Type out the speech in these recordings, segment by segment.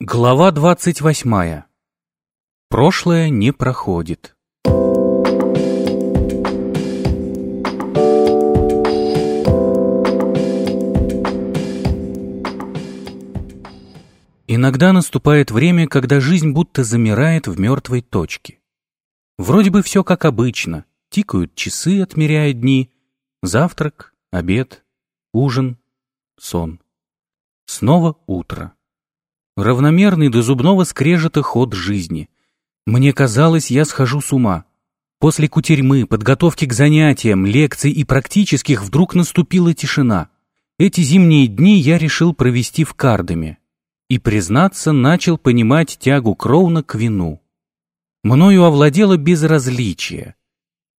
Глава двадцать восьмая. Прошлое не проходит. Иногда наступает время, когда жизнь будто замирает в мертвой точке. Вроде бы все как обычно. Тикают часы, отмеряя дни. Завтрак, обед, ужин, сон. Снова утро. Равномерный до зубного скрежета ход жизни. Мне казалось, я схожу с ума. После кутерьмы, подготовки к занятиям, лекций и практических вдруг наступила тишина. Эти зимние дни я решил провести в Кардаме. И, признаться, начал понимать тягу Кроуна к вину. Мною овладело безразличие.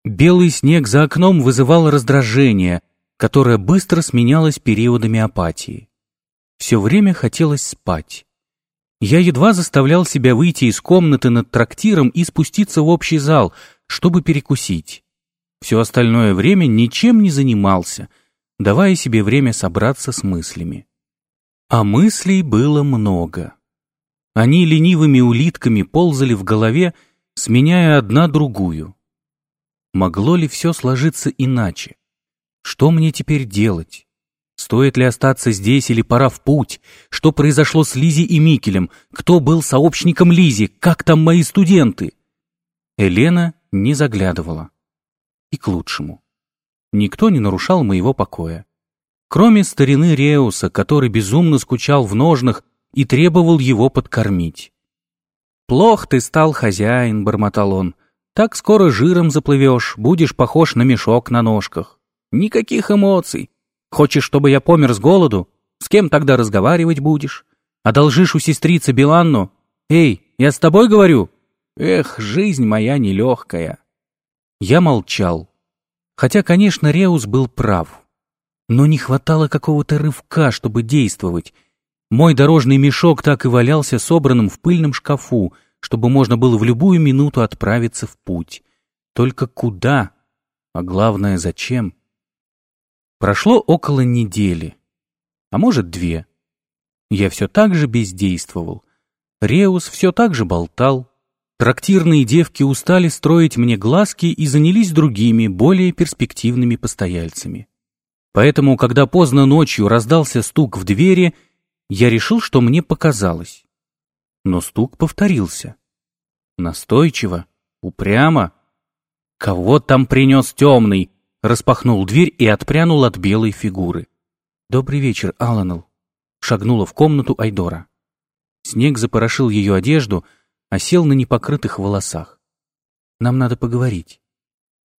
Белый снег за окном вызывал раздражение, которое быстро сменялось периодами апатии. Все время хотелось спать. Я едва заставлял себя выйти из комнаты над трактиром и спуститься в общий зал, чтобы перекусить. Все остальное время ничем не занимался, давая себе время собраться с мыслями. А мыслей было много. Они ленивыми улитками ползали в голове, сменяя одна другую. Могло ли все сложиться иначе? Что мне теперь делать? Стоит ли остаться здесь или пора в путь? Что произошло с Лизи и Микелем? Кто был сообщником Лизи? Как там мои студенты? Елена не заглядывала. И к лучшему. Никто не нарушал моего покоя. Кроме старины Реуса, который безумно скучал в ножнах и требовал его подкормить. «Плох ты стал хозяин», — бормотал он. «Так скоро жиром заплывешь, будешь похож на мешок на ножках. Никаких эмоций, Хочешь, чтобы я помер с голоду? С кем тогда разговаривать будешь? Одолжишь у сестрицы Биланну? Эй, я с тобой говорю? Эх, жизнь моя нелегкая. Я молчал. Хотя, конечно, Реус был прав. Но не хватало какого-то рывка, чтобы действовать. Мой дорожный мешок так и валялся собранным в пыльном шкафу, чтобы можно было в любую минуту отправиться в путь. Только куда? А главное, зачем? Прошло около недели, а может две. Я все так же бездействовал. Реус все так же болтал. Трактирные девки устали строить мне глазки и занялись другими, более перспективными постояльцами. Поэтому, когда поздно ночью раздался стук в двери, я решил, что мне показалось. Но стук повторился. Настойчиво, упрямо. «Кого там принес темный?» Распахнул дверь и отпрянул от белой фигуры. «Добрый вечер, Аланел», — шагнула в комнату Айдора. Снег запорошил ее одежду, а сел на непокрытых волосах. «Нам надо поговорить».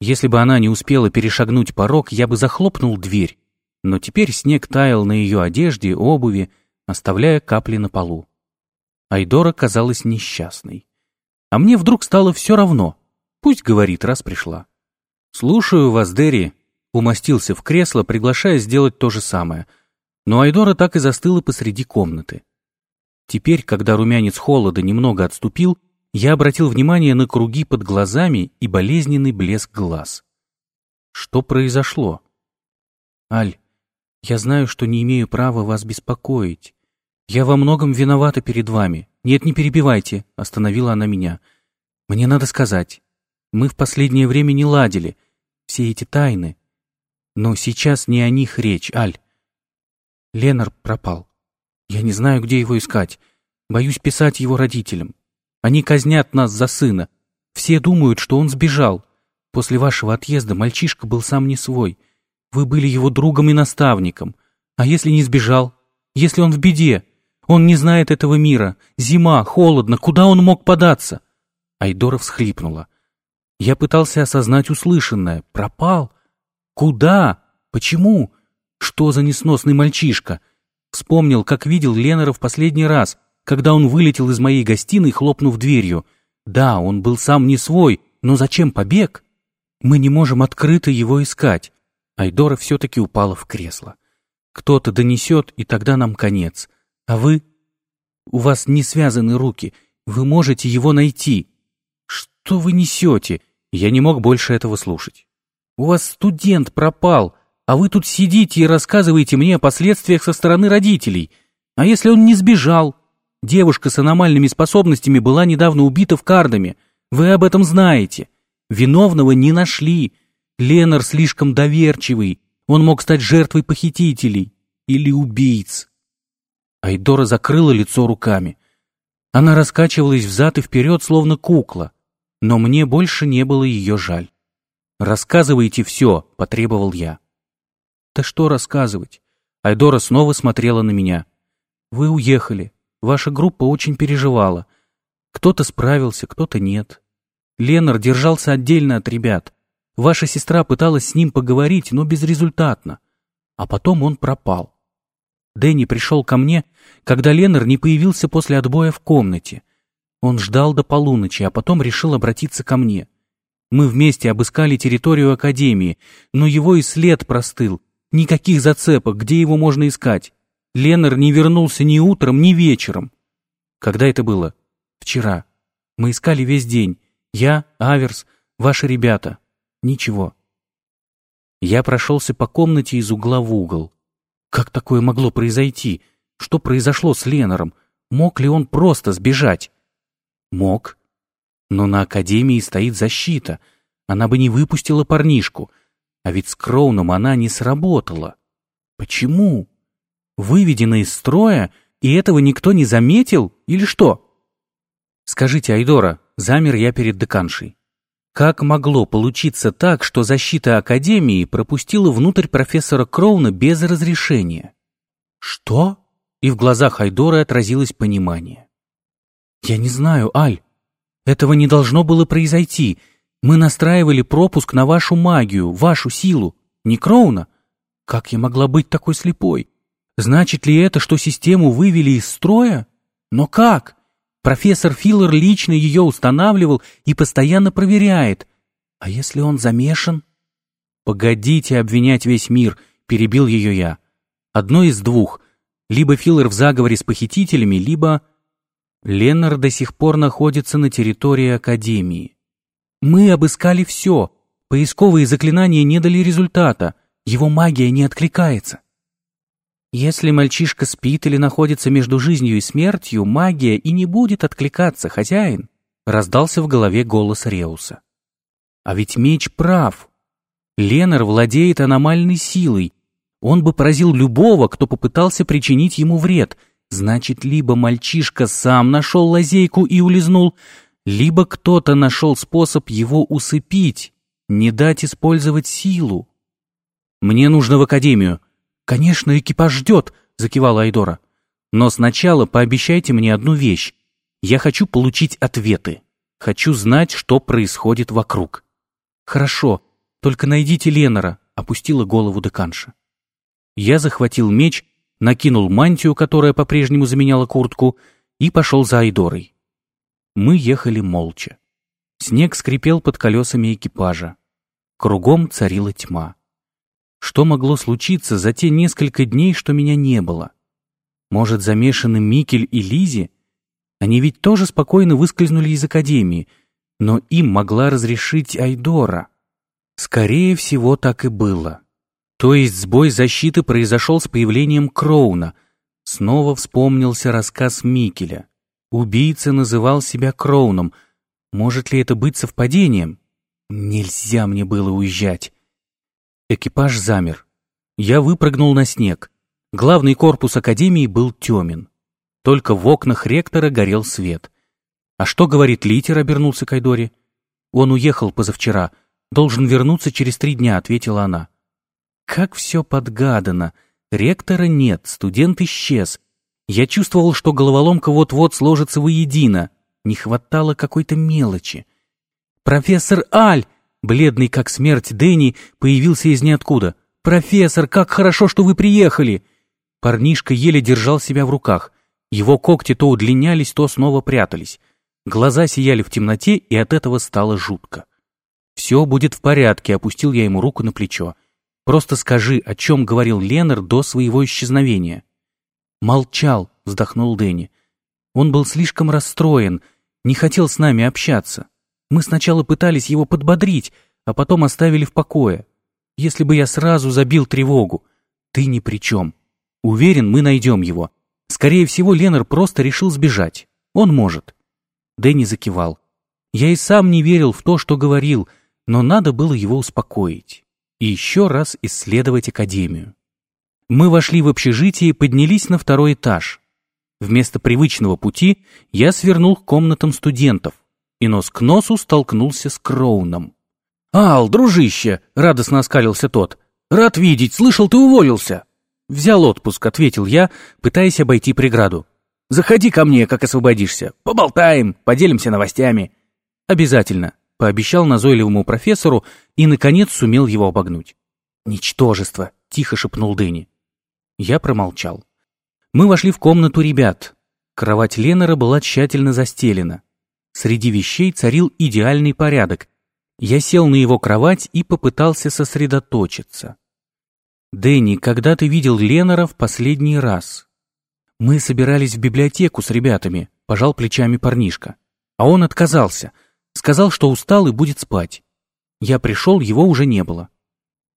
Если бы она не успела перешагнуть порог, я бы захлопнул дверь, но теперь снег таял на ее одежде, обуви, оставляя капли на полу. Айдора казалась несчастной. А мне вдруг стало все равно. Пусть говорит, раз пришла. «Слушаю вас, Дерри», — умостился в кресло, приглашая сделать то же самое. Но Айдора так и застыла посреди комнаты. Теперь, когда румянец холода немного отступил, я обратил внимание на круги под глазами и болезненный блеск глаз. Что произошло? «Аль, я знаю, что не имею права вас беспокоить. Я во многом виновата перед вами. Нет, не перебивайте», — остановила она меня. «Мне надо сказать. Мы в последнее время не ладили. Все эти тайны. Но сейчас не о них речь, Аль. Ленар пропал. Я не знаю, где его искать. Боюсь писать его родителям. Они казнят нас за сына. Все думают, что он сбежал. После вашего отъезда мальчишка был сам не свой. Вы были его другом и наставником. А если не сбежал? Если он в беде? Он не знает этого мира. Зима, холодно. Куда он мог податься? Айдора всхлипнула. Я пытался осознать услышанное. Пропал? Куда? Почему? Что за несносный мальчишка? Вспомнил, как видел Ленера в последний раз, когда он вылетел из моей гостиной, хлопнув дверью. Да, он был сам не свой, но зачем побег? Мы не можем открыто его искать. Айдора все-таки упала в кресло. Кто-то донесет, и тогда нам конец. А вы? У вас не связаны руки. Вы можете его найти. Что вы несете? Я не мог больше этого слушать. «У вас студент пропал, а вы тут сидите и рассказываете мне о последствиях со стороны родителей. А если он не сбежал? Девушка с аномальными способностями была недавно убита в кардами. Вы об этом знаете. Виновного не нашли. Ленар слишком доверчивый. Он мог стать жертвой похитителей или убийц. Айдора закрыла лицо руками. Она раскачивалась взад и вперед, словно кукла. Но мне больше не было ее жаль. «Рассказывайте все», — потребовал я. «Да что рассказывать?» Айдора снова смотрела на меня. «Вы уехали. Ваша группа очень переживала. Кто-то справился, кто-то нет. Ленар держался отдельно от ребят. Ваша сестра пыталась с ним поговорить, но безрезультатно. А потом он пропал. Дэнни пришел ко мне, когда Ленар не появился после отбоя в комнате. Он ждал до полуночи, а потом решил обратиться ко мне. Мы вместе обыскали территорию Академии, но его и след простыл. Никаких зацепок, где его можно искать. Ленар не вернулся ни утром, ни вечером. Когда это было? Вчера. Мы искали весь день. Я, Аверс, ваши ребята. Ничего. Я прошелся по комнате из угла в угол. Как такое могло произойти? Что произошло с Ленаром? Мог ли он просто сбежать? Мог. Но на Академии стоит защита. Она бы не выпустила парнишку. А ведь с Кроуном она не сработала. Почему? Выведена из строя, и этого никто не заметил, или что? Скажите, Айдора, замер я перед деканшей. Как могло получиться так, что защита Академии пропустила внутрь профессора Кроуна без разрешения? Что? И в глазах Айдора отразилось понимание. Я не знаю, Аль. Этого не должно было произойти. Мы настраивали пропуск на вашу магию, вашу силу. Не Кроуна? Как я могла быть такой слепой? Значит ли это, что систему вывели из строя? Но как? Профессор Филлер лично ее устанавливал и постоянно проверяет. А если он замешан? Погодите обвинять весь мир, перебил ее я. Одно из двух. Либо Филлер в заговоре с похитителями, либо... Леннер до сих пор находится на территории Академии. Мы обыскали все. Поисковые заклинания не дали результата. Его магия не откликается. Если мальчишка спит или находится между жизнью и смертью, магия и не будет откликаться, хозяин, раздался в голове голос Реуса. А ведь меч прав. Ленар владеет аномальной силой. Он бы поразил любого, кто попытался причинить ему вред. Значит, либо мальчишка сам нашел лазейку и улизнул, либо кто-то нашел способ его усыпить, не дать использовать силу. «Мне нужно в академию», «Конечно, экипаж ждет», — закивала Айдора. «Но сначала пообещайте мне одну вещь. Я хочу получить ответы. Хочу знать, что происходит вокруг». «Хорошо, только найдите Ленора», — опустила голову деканша. Я захватил меч, накинул мантию, которая по-прежнему заменяла куртку, и пошел за Айдорой. Мы ехали молча. Снег скрипел под колесами экипажа. Кругом царила тьма. Что могло случиться за те несколько дней, что меня не было? Может, замешаны Микель и Лизи? Они ведь тоже спокойно выскользнули из академии, но им могла разрешить Айдора. Скорее всего, так и было. То есть сбой защиты произошел с появлением Кроуна. Снова вспомнился рассказ Микеля. Убийца называл себя Кроуном. Может ли это быть совпадением? Нельзя мне было уезжать. Экипаж замер. Я выпрыгнул на снег. Главный корпус академии был темен. Только в окнах ректора горел свет. «А что говорит литер?» — обернулся Кайдори. «Он уехал позавчера. Должен вернуться через три дня», — ответила она. «Как все подгадано. Ректора нет, студент исчез. Я чувствовал, что головоломка вот-вот сложится воедино. Не хватало какой-то мелочи. «Профессор Аль!» Бледный как смерть Дэнни появился из ниоткуда. «Профессор, как хорошо, что вы приехали!» Парнишка еле держал себя в руках. Его когти то удлинялись, то снова прятались. Глаза сияли в темноте, и от этого стало жутко. «Все будет в порядке», — опустил я ему руку на плечо. «Просто скажи, о чем говорил Ленар до своего исчезновения». «Молчал», — вздохнул Дэнни. «Он был слишком расстроен, не хотел с нами общаться. Мы сначала пытались его подбодрить, а потом оставили в покое. Если бы я сразу забил тревогу. Ты ни при чем. Уверен, мы найдем его. Скорее всего, Ленар просто решил сбежать. Он может. Дэнни закивал. Я и сам не верил в то, что говорил, но надо было его успокоить. И еще раз исследовать академию. Мы вошли в общежитие и поднялись на второй этаж. Вместо привычного пути я свернул к комнатам студентов и нос к носу столкнулся с Кроуном. «Ал, дружище!» — радостно оскалился тот. «Рад видеть, слышал, ты уволился!» «Взял отпуск», — ответил я, пытаясь обойти преграду. «Заходи ко мне, как освободишься. Поболтаем, поделимся новостями». «Обязательно», — пообещал назойливому профессору и, наконец, сумел его обогнуть. «Ничтожество», — тихо шепнул Дэнни. Я промолчал. Мы вошли в комнату ребят. Кровать Ленора была тщательно застелена. Среди вещей царил идеальный порядок. Я сел на его кровать и попытался сосредоточиться. «Дэнни, когда ты видел Ленора в последний раз?» «Мы собирались в библиотеку с ребятами», — пожал плечами парнишка. А он отказался. Сказал, что устал и будет спать. Я пришел, его уже не было.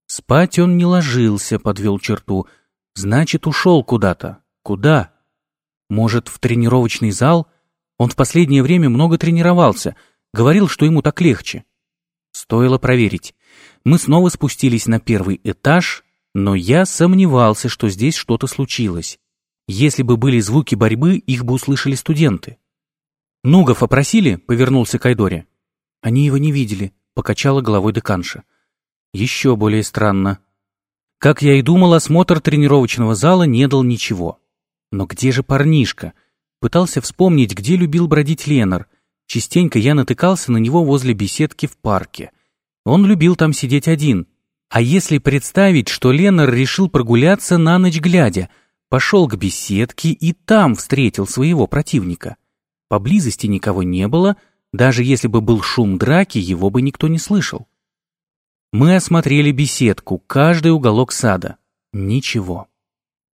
Спать он не ложился, подвел черту, — Значит, ушел куда-то. Куда? Может, в тренировочный зал? Он в последнее время много тренировался. Говорил, что ему так легче. Стоило проверить. Мы снова спустились на первый этаж, но я сомневался, что здесь что-то случилось. Если бы были звуки борьбы, их бы услышали студенты. «Нугов опросили?» — повернулся к Айдоре. «Они его не видели», — покачала головой деканша. «Еще более странно. Как я и думал, осмотр тренировочного зала не дал ничего. Но где же парнишка? Пытался вспомнить, где любил бродить Ленар. Частенько я натыкался на него возле беседки в парке. Он любил там сидеть один. А если представить, что Ленар решил прогуляться на ночь глядя, пошел к беседке и там встретил своего противника. Поблизости никого не было, даже если бы был шум драки, его бы никто не слышал. Мы осмотрели беседку, каждый уголок сада. Ничего.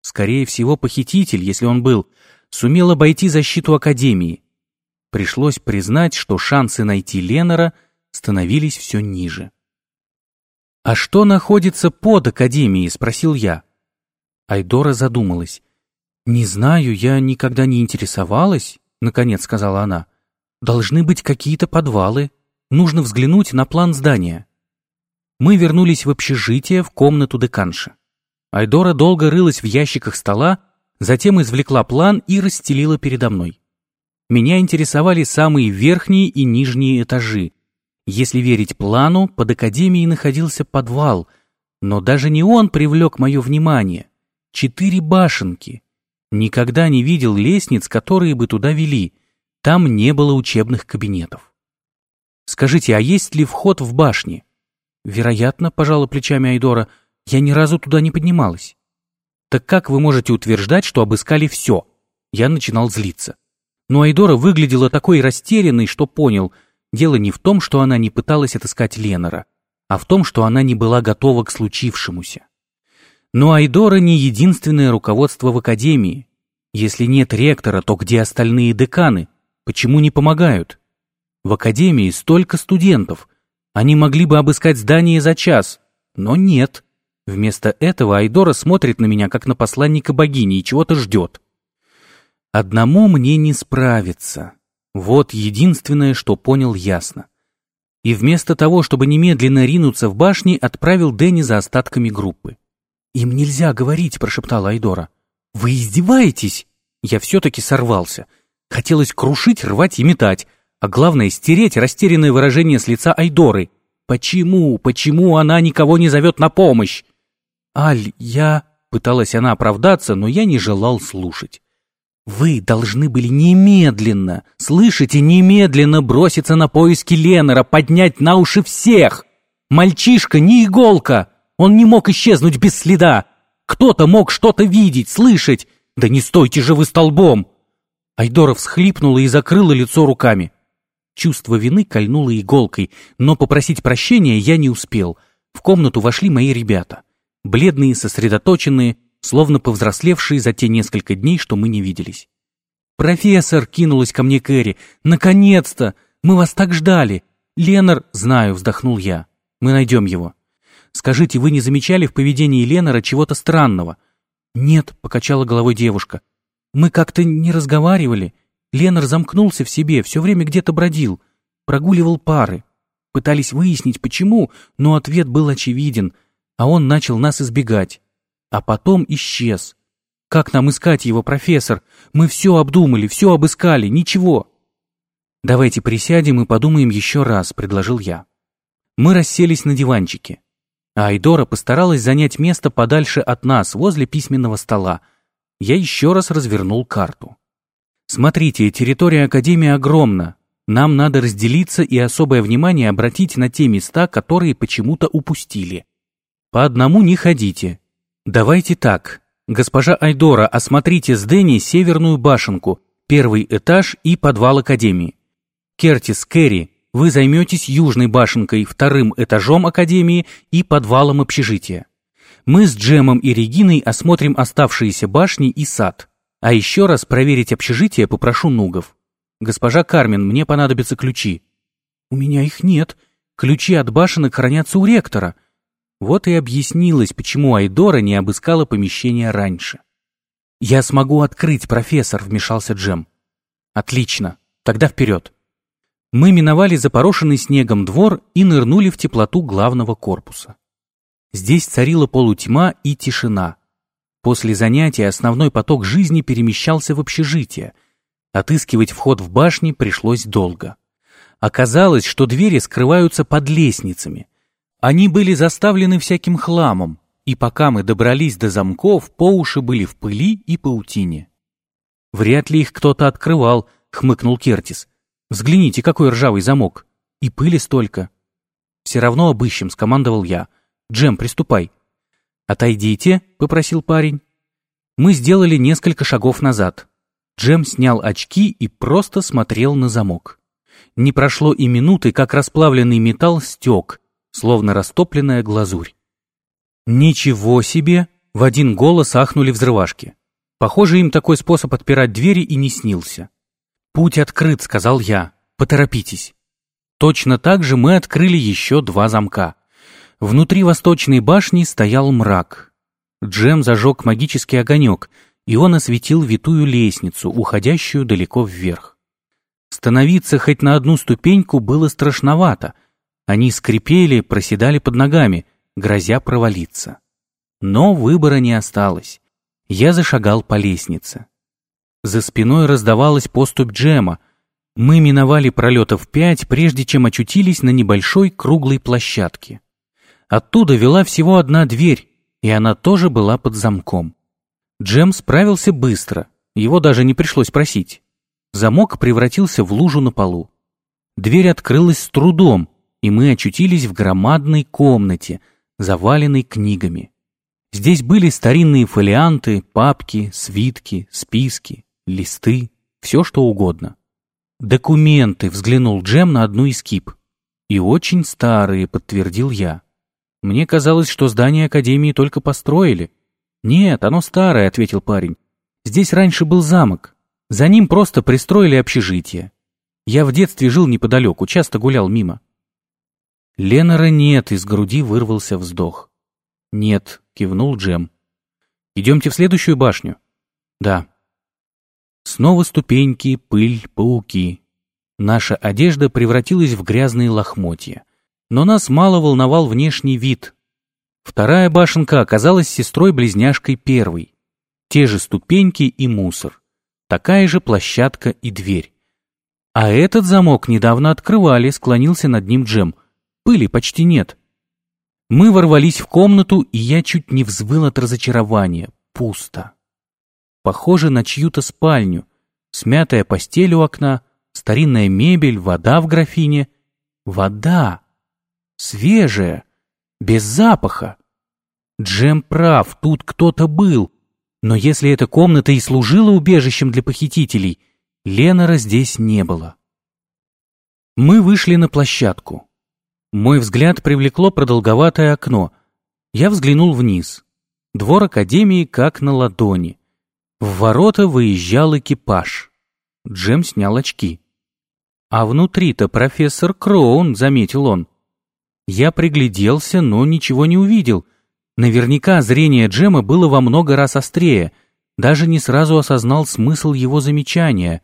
Скорее всего, похититель, если он был, сумел обойти защиту Академии. Пришлось признать, что шансы найти Ленора становились все ниже. «А что находится под Академией?» — спросил я. Айдора задумалась. «Не знаю, я никогда не интересовалась», — наконец сказала она. «Должны быть какие-то подвалы. Нужно взглянуть на план здания» мы вернулись в общежитие в комнату деканши. Айдора долго рылась в ящиках стола, затем извлекла план и расстелила передо мной. Меня интересовали самые верхние и нижние этажи. Если верить плану, под академией находился подвал, но даже не он привлек мое внимание. Четыре башенки. Никогда не видел лестниц, которые бы туда вели. Там не было учебных кабинетов. Скажите, а есть ли вход в башни? Вероятно, пожала плечами Айдора, я ни разу туда не поднималась. Так как вы можете утверждать, что обыскали все? Я начинал злиться. Но Айдора выглядела такой растерянной, что понял, дело не в том, что она не пыталась отыскать Ленора, а в том, что она не была готова к случившемуся. Но Айдора не единственное руководство в академии. Если нет ректора, то где остальные деканы? Почему не помогают? В академии столько студентов, они могли бы обыскать здание за час, но нет. Вместо этого Айдора смотрит на меня, как на посланника богини, и чего-то ждет. Одному мне не справиться. Вот единственное, что понял ясно. И вместо того, чтобы немедленно ринуться в башни, отправил Дэнни за остатками группы. «Им нельзя говорить», — прошептала Айдора. «Вы издеваетесь?» Я все-таки сорвался. Хотелось крушить, рвать и метать а главное стереть растерянное выражение с лица Айдоры. Почему, почему она никого не зовет на помощь? Аль, я... Пыталась она оправдаться, но я не желал слушать. Вы должны были немедленно, слышите, немедленно броситься на поиски Ленера, поднять на уши всех. Мальчишка не иголка, он не мог исчезнуть без следа. Кто-то мог что-то видеть, слышать. Да не стойте же вы столбом. Айдора всхлипнула и закрыла лицо руками. Чувство вины кольнуло иголкой, но попросить прощения я не успел. В комнату вошли мои ребята. Бледные, сосредоточенные, словно повзрослевшие за те несколько дней, что мы не виделись. «Профессор!» — кинулась ко мне Кэрри. «Наконец-то! Мы вас так ждали!» «Ленар...» — знаю, вздохнул я. «Мы найдем его». «Скажите, вы не замечали в поведении Ленара чего-то странного?» «Нет», — покачала головой девушка. Мы как-то не разговаривали. Ленар замкнулся в себе, все время где-то бродил, прогуливал пары. Пытались выяснить, почему, но ответ был очевиден, а он начал нас избегать. А потом исчез. Как нам искать его, профессор? Мы все обдумали, все обыскали, ничего. Давайте присядем и подумаем еще раз, предложил я. Мы расселись на диванчике. Айдора постаралась занять место подальше от нас, возле письменного стола. Я еще раз развернул карту. Смотрите, территория Академии огромна. Нам надо разделиться и особое внимание обратить на те места, которые почему-то упустили. По одному не ходите. Давайте так. Госпожа Айдора, осмотрите с Дэнни северную башенку, первый этаж и подвал Академии. Кертис, Кэрри, вы займетесь южной башенкой, вторым этажом Академии и подвалом общежития. Мы с Джемом и Региной осмотрим оставшиеся башни и сад. А еще раз проверить общежитие попрошу Нугов. Госпожа Кармен, мне понадобятся ключи. У меня их нет. Ключи от башенок хранятся у ректора. Вот и объяснилось, почему Айдора не обыскала помещение раньше. «Я смогу открыть, профессор», — вмешался Джем. «Отлично. Тогда вперед». Мы миновали запорошенный снегом двор и нырнули в теплоту главного корпуса. Здесь царила полутьма и тишина. После занятия основной поток жизни перемещался в общежитие. Отыскивать вход в башни пришлось долго. Оказалось, что двери скрываются под лестницами. Они были заставлены всяким хламом, и пока мы добрались до замков, по уши были в пыли и паутине. «Вряд ли их кто-то открывал», — хмыкнул Кертис. «Взгляните, какой ржавый замок. И пыли столько». «Все равно обыщем», — скомандовал я. «Джем, приступай». «Отойдите», — попросил парень. Мы сделали несколько шагов назад. Джем снял очки и просто смотрел на замок. Не прошло и минуты, как расплавленный металл стек, словно растопленная глазурь. «Ничего себе!» — в один голос ахнули взрывашки. Похоже, им такой способ отпирать двери и не снился. «Путь открыт», — сказал я. «Поторопитесь». Точно так же мы открыли еще два замка. Внутри восточной башни стоял мрак. Джем зажег магический огонек, и он осветил витую лестницу, уходящую далеко вверх. Становиться хоть на одну ступеньку было страшновато — они скрипели, проседали под ногами, грозя провалиться. Но выбора не осталось. Я зашагал по лестнице. За спиной раздавалась поступь Джема. Мы миновали пролетов пять, прежде чем очутились на небольшой круглой площадке. Оттуда вела всего одна дверь, и она тоже была под замком. Джем справился быстро, его даже не пришлось просить. Замок превратился в лужу на полу. Дверь открылась с трудом, и мы очутились в громадной комнате, заваленной книгами. Здесь были старинные фолианты, папки, свитки, списки, листы, все что угодно. «Документы», — взглянул Джем на одну из кип. «И очень старые», — подтвердил я. «Мне казалось, что здание Академии только построили». «Нет, оно старое», — ответил парень. «Здесь раньше был замок. За ним просто пристроили общежитие. Я в детстве жил неподалеку, часто гулял мимо. Ленора нет, из груди вырвался вздох. Нет, кивнул Джем. Идемте в следующую башню. Да. Снова ступеньки, пыль, пауки. Наша одежда превратилась в грязные лохмотья. Но нас мало волновал внешний вид. Вторая башенка оказалась сестрой-близняшкой первой. Те же ступеньки и мусор. Такая же площадка и дверь. А этот замок недавно открывали, склонился над ним Джем — Пыли почти нет. Мы ворвались в комнату, и я чуть не взвыл от разочарования. Пусто. Похоже на чью-то спальню. Смятая постель у окна, старинная мебель, вода в графине. Вода. Свежая. Без запаха. Джем прав, тут кто-то был. Но если эта комната и служила убежищем для похитителей, Ленора здесь не было. Мы вышли на площадку. Мой взгляд привлекло продолговатое окно. Я взглянул вниз. Двор Академии как на ладони. В ворота выезжал экипаж. Джем снял очки. «А внутри-то профессор Кроун», — заметил он. Я пригляделся, но ничего не увидел. Наверняка зрение Джема было во много раз острее. даже не сразу осознал смысл его замечания.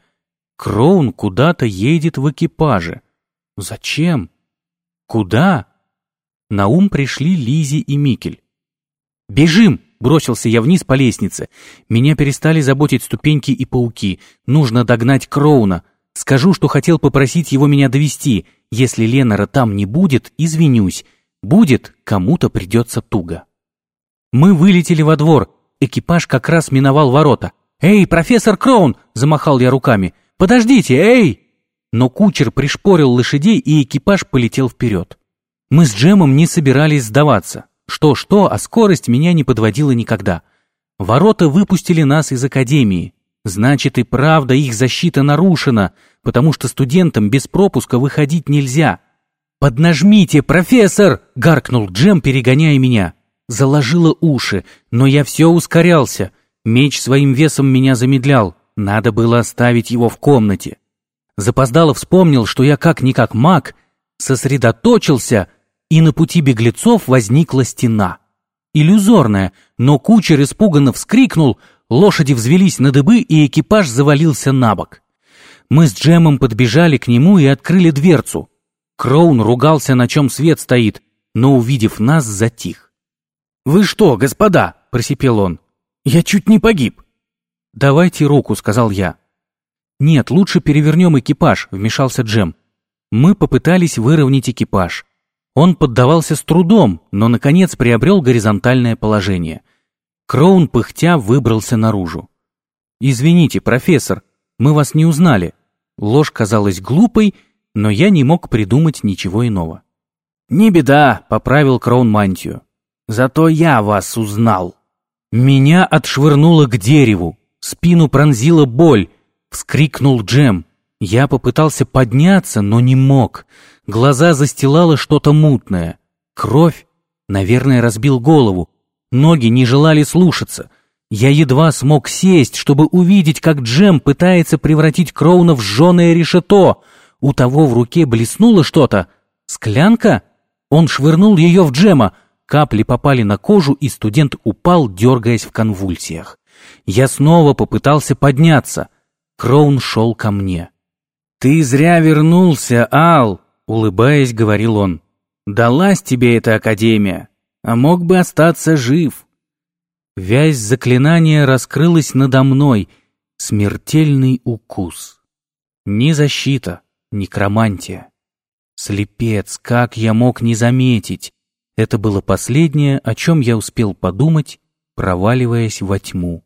Кроун куда-то едет в экипаже. Зачем? Куда? На ум пришли Лизи и Микель. «Бежим!» — бросился я вниз по лестнице. Меня перестали заботить ступеньки и пауки. Нужно догнать Кроуна. Скажу, что хотел попросить его меня довести. Если Ленора там не будет, извинюсь. Будет, кому-то придется туго. Мы вылетели во двор. Экипаж как раз миновал ворота. «Эй, профессор Кроун!» — замахал я руками. «Подождите, эй!» Но кучер пришпорил лошадей, и экипаж полетел вперед. Мы с Джемом не собирались сдаваться. Что-что, а скорость меня не подводила никогда. Ворота выпустили нас из академии. Значит, и правда их защита нарушена, потому что студентам без пропуска выходить нельзя. «Поднажмите, профессор!» — гаркнул Джем, перегоняя меня. Заложило уши, но я все ускорялся. Меч своим весом меня замедлял. Надо было оставить его в комнате. Запоздало вспомнил, что я как-никак маг, сосредоточился, и на пути беглецов возникла стена. Иллюзорная, но кучер испуганно вскрикнул, лошади взвелись на дыбы, и экипаж завалился на бок. Мы с Джемом подбежали к нему и открыли дверцу. Кроун ругался, на чем свет стоит, но, увидев нас, затих. «Вы что, господа?» – просипел он. «Я чуть не погиб». «Давайте руку», – сказал я. «Нет, лучше перевернем экипаж», — вмешался Джем. Мы попытались выровнять экипаж. Он поддавался с трудом, но, наконец, приобрел горизонтальное положение. Кроун, пыхтя, выбрался наружу. «Извините, профессор, мы вас не узнали». Ложь казалась глупой, но я не мог придумать ничего иного. «Не беда», — поправил Кроун мантию. «Зато я вас узнал». Меня отшвырнуло к дереву, спину пронзила боль, Вскрикнул Джем. Я попытался подняться, но не мог. Глаза застилало что-то мутное. Кровь? Наверное, разбил голову. Ноги не желали слушаться. Я едва смог сесть, чтобы увидеть, как Джем пытается превратить Кроуна в жженое решето. У того в руке блеснуло что-то. Склянка? Он швырнул ее в Джема. Капли попали на кожу, и студент упал, дергаясь в конвульсиях. Я снова попытался подняться. Кроун шел ко мне. «Ты зря вернулся, Ал!» — улыбаясь, говорил он. «Далась тебе эта академия, а мог бы остаться жив». Вязь заклинания раскрылась надо мной. Смертельный укус. Ни защита, ни кромантия. Слепец, как я мог не заметить? Это было последнее, о чем я успел подумать, проваливаясь во тьму.